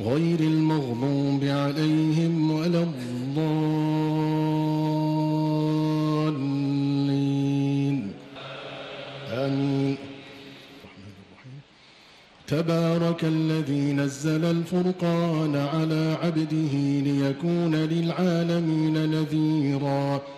غير المغضوب عليهم ولا الضالين. آمين. تبارك الذي نزل الفرقان على عبده ليكون للعالمين نذيرا.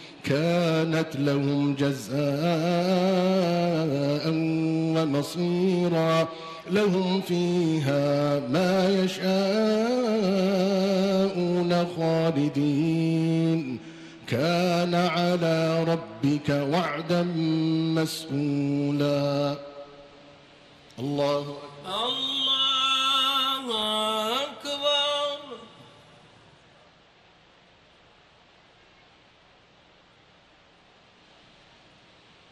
كانت لهم جزاء ومصيرا. لهم فيها ما يشاءون خالدين. كان على ربك وعدا مسئولا الله أكبر. الله أكبر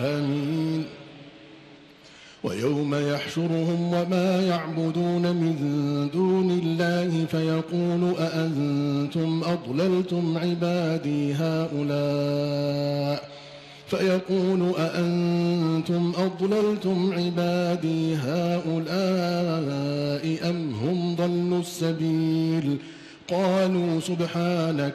آمين. ويوم يحشرهم وما يعبدون من دون الله فيقول أأنتم أضللتم عبادي هؤلاء؟ فيقول أأنتم أضللتم عبادي هؤلاء أم هم ضلوا السبيل؟ قالوا سبحانك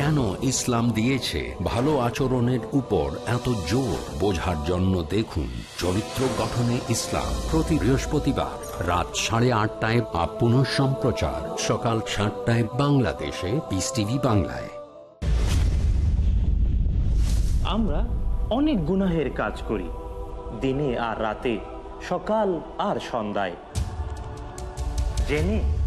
কেন ইসলাম দিয়েছে? ভালো আচরণের উপর এত জোর বোঝার জন্য দেখুন চরিত্র গঠনে ইসলাম প্রতি বৃহস্পতিবার রাত সাড়ে আটটায় বা পুনঃ সম্প্রচার সকাল সাতটায় বাংলাদেশে পিস টিভি বাংলায়। আমরা অনেক গুনাহের কাজ করি, দিনে আর রাতে, সকাল আর সন্ধ্যায়। জেনে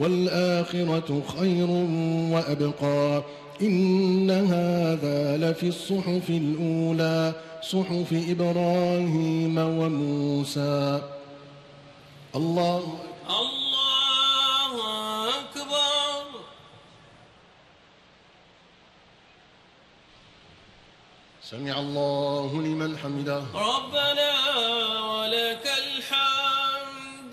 والآخرة خير وأبقى. إن هذا لفي الصحف الأولى صحف إبراهيم وموسى. الله الله أكبر. سمع الله لمن حمده. ربنا ولك الحمد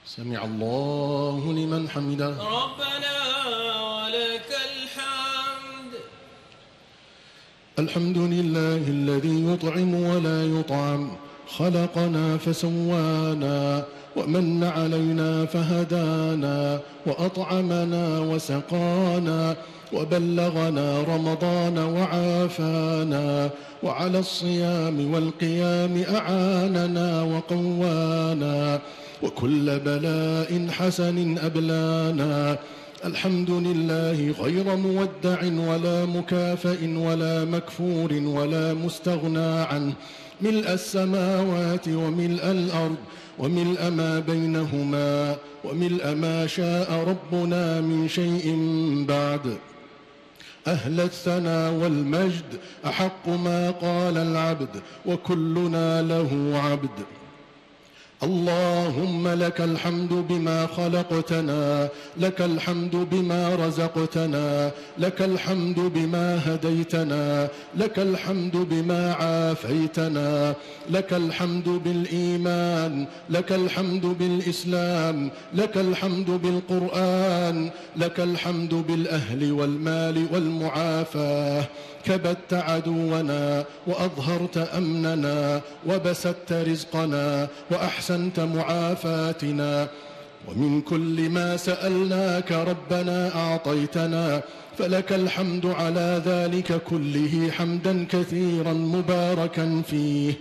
سمع الله لمن حمده. ربنا ولك الحمد. الحمد لله الذي يطعم ولا يطعم. خلقنا فسوانا ومن علينا فهدانا وأطعمنا وسقانا وبلغنا رمضان وعافانا وعلى الصيام والقيام أعاننا وقوانا. وكل بلاء حسن أبلانا. الحمد لله غير مودع ولا مكافئ ولا مكفور ولا مستغنى عنه ملء السماوات وملء الأرض وملء ما بينهما وملء ما شاء ربنا من شيء بعد. أهل الثنى والمجد أحق ما قال العبد وكلنا له عبد. اللهم لك الحمد بما خلقتنا لك الحمد بما رزقتنا لك الحمد بما هديتنا لك الحمد بما عافيتنا لك الحمد بالإيمان لك الحمد بالإسلام لك الحمد بالقرآن لك الحمد بالأهل والمال والمعافاة. كبت عدونا وأظهرت أمننا وبسطت رزقنا وأحسنت معافاتنا. ومن كل ما سألناك ربنا أعطيتنا فلك الحمد على ذلك كله حمدا كثيرا مباركا فيه.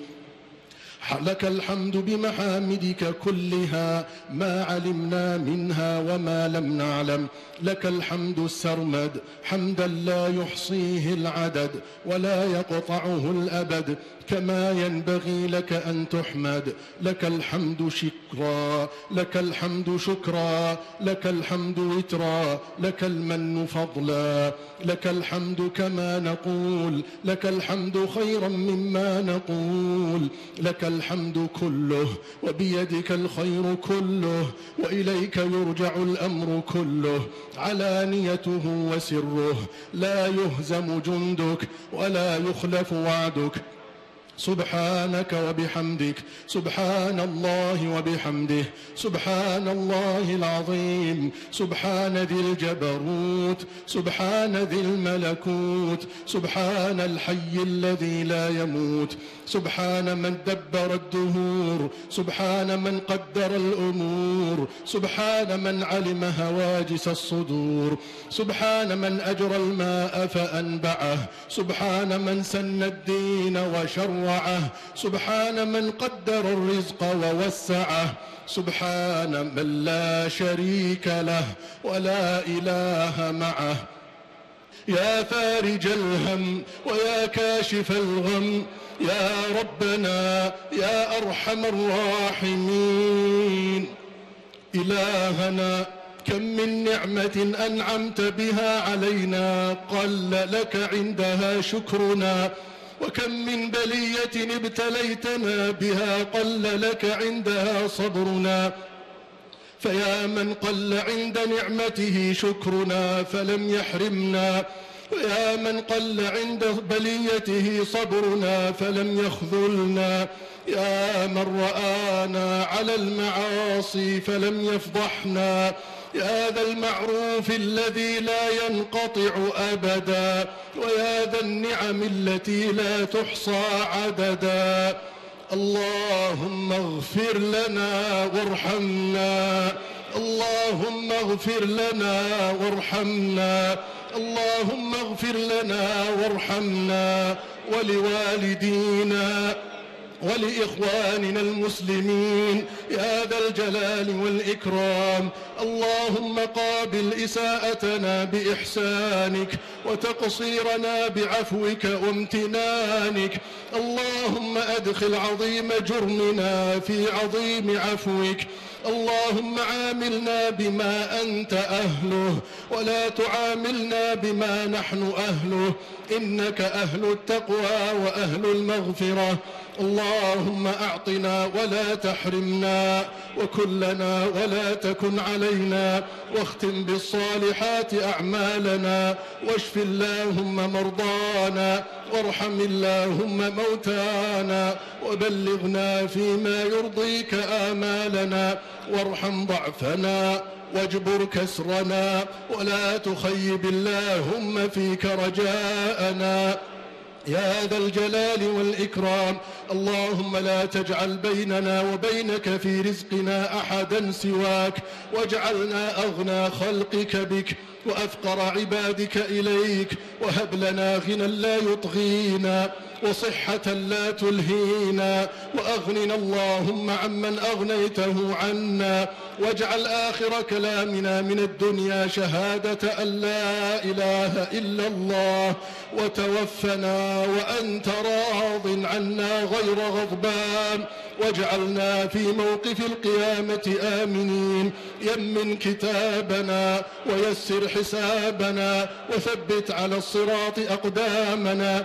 لك الحمد بمحامدك كلها ما علمنا منها وما لم نعلم. لك الحمد السرمد حمدا لا يحصيه العدد ولا يقطعه الأبد. كما ينبغي لك أن تحمد. لك الحمد شكرا لك الحمد شكرا لك الحمد وترا لك المن فضلا. لك الحمد كما نقول لك الحمد خيرا مما نقول. لك الحمد كله وبيدك الخير كله وإليك يرجع الأمر كله. علانيته وسره لا يهزم جندك ولا يخلف وعدك. سبحانك وبحمدك سبحان الله وبحمده سبحان الله العظيم سبحان ذي الجبروت سبحان ذي الملكوت سبحان الحي الذي لا يموت سبحان من دبر الدهور سبحان من قدر الأمور سبحان من علم هواجس الصدور سبحان من أجرى الماء فأنبعه سبحان من سن الدين وشرعه سبحان من قدر الرزق ووسعه. سبحان من لا شريك له ولا إله معه. يا فارج الهم ويا كاشف الغم. يا ربنا يا أرحم الراحمين. إلهنا كم من نعمة أنعمت بها علينا. قل لك عندها شكرنا. وكم من بلية ابتليتنا بها قل لك عندها صبرنا. فيا من قل عند نعمته شكرنا فلم يحرمنا. ويا من قل عند بليته صبرنا فلم يخذلنا. يا من رآنا على المعاصي فلم يفضحنا. يا ذا المعروف الذي لا ينقطع أبدا ويا ذا النعم التي لا تحصى عددا. اللهم اغفر لنا وارحمنا اللهم اغفر لنا وارحمنا اللهم اغفر لنا وارحمنا ولوالدينا. ولإخواننا المسلمين يا ذا الجلال والإكرام. اللهم قابل إساءتنا بإحسانك وتقصيرنا بعفوك وامتنانك. اللهم أدخل عظيم جرمنا في عظيم عفوك. اللهم عاملنا بما أنت أهله ولا تعاملنا بما نحن أهله. إنك أهل التقوى وأهل المغفرة. اللهم أعطنا ولا تحرمنا وكلنا ولا تكن علينا واختم بالصالحات أعمالنا واشف اللهم مرضانا وارحم اللهم موتانا وبلغنا فيما يرضيك آمالنا وارحم ضعفنا واجبر كسرنا ولا تخيب اللهم فيك رجاءنا يا ذا الجلال والإكرام. اللهم لا تجعل بيننا وبينك في رزقنا أحدا سواك. واجعلنا أغنى خلقك بك وأفقر عبادك إليك. وهب لنا غنى لا يطغينا وصحة لا تلهينا. وأغننا اللهم عمن أغنيته عنا. واجعل آخر كلامنا من الدنيا شهادة أن لا إله إلا الله وتوفنا وأنت راض عنا غير غضبان. واجعلنا في موقف القيامة آمنين. يمن كتابنا ويسر حسابنا وثبت على الصراط أقدامنا.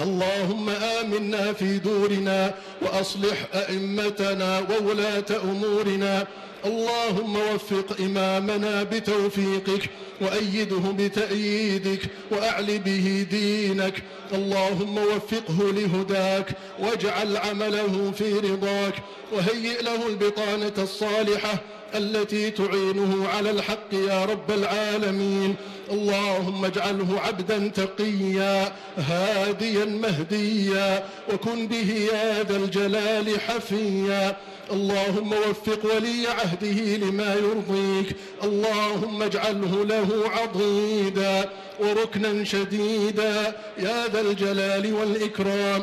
اللهم آمنا في دورنا وأصلح أئمتنا وولاة أمورنا. اللهم وفق إمامنا بتوفيقك وأيده بتأييدك وأعل به دينك. اللهم وفقه لهداك واجعل عمله في رضاك وهيئ له البطانة الصالحة التي تعينه على الحق يا رب العالمين. اللهم اجعله عبدا تقيا هاديا مهديا وكن به يا ذا الجلال حفيا. اللهم وفق ولي عهده لما يرضيك. اللهم اجعله له عضيدا وركنا شديدا يا ذا الجلال والإكرام.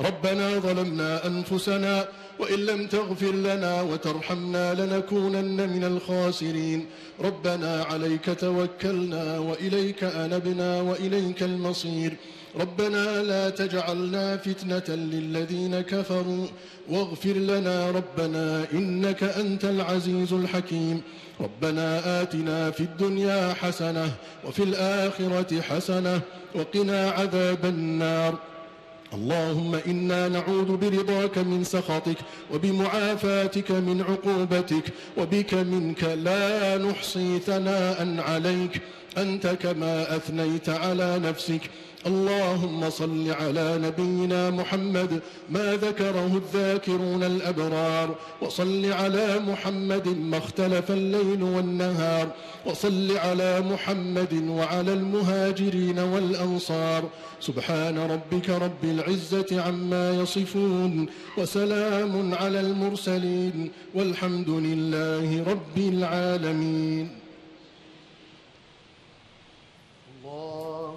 ربنا ظلمنا أنفسنا وإن لم تغفر لنا وترحمنا لنكونن من الخاسرين. ربنا عليك توكلنا وإليك أنبنا وإليك المصير. ربنا لا تجعلنا فتنة للذين كفروا. واغفر لنا ربنا إنك أنت العزيز الحكيم. ربنا آتنا في الدنيا حسنة وفي الآخرة حسنة وقنا عذاب النار. اللهم إنا نعوذ برضاك من سخطك وبمعافاتك من عقوبتك وبك منك لا نحصي ثناء عليك. أنت كما أثنيت على نفسك. اللهم صل على نبينا محمد ما ذكره الذاكرون الأبرار وصل على محمد ما اختلف الليل والنهار وصل على محمد وعلى المهاجرين والأنصار. سبحان ربك رب العزة عما يصفون وسلام على المرسلين والحمد لله رب العالمين. الله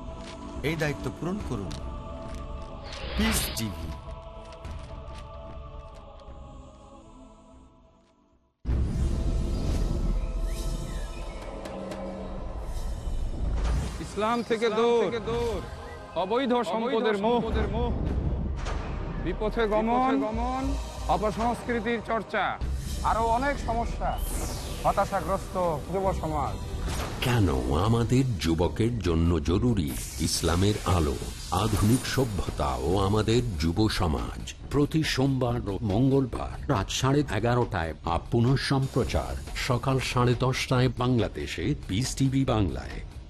এই দায়িত্ব পূরণ করুন। পিস টিভি ইসলাম থেকে দূর। অবৈধ সম্পদের মোহ। বিপথে গমন। গমন। অপসংস্কৃতির চর্চা। আরও অনেক সমস্যা। হতাশাগ্রস্ত যুব সমাজ। কেন আমাদের যুবকের জন্য জরুরি ইসলামের আলো, আধুনিক সভ্যতা ও আমাদের যুব সমাজ? প্রতি সোমবার ও মঙ্গলবার রাত সাড়ে এগারোটায় বা পুনঃ সম্প্রচার। সকাল সাড়ে দশটায় বাংলাদেশে পিস টিভি বাংলায়।